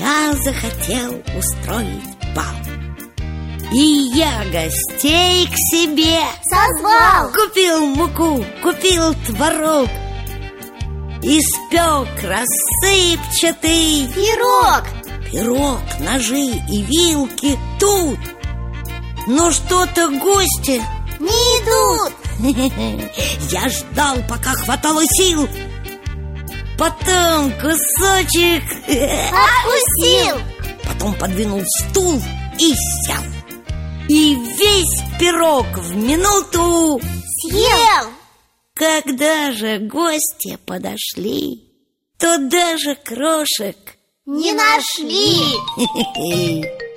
я захотел устроить бал. И я гостей к себе Созвал! Купил муку, купил творог. Испек рассыпчатый Пирог! Пирог, ножи и вилки тут. Но что-то гости Не идут! Я ждал, пока хватало сил Потом кусочек Откусил Потом подвинул стул и сел. И весь пирог в минуту Съел. Когда же гости подошли То даже крошек Не нашли.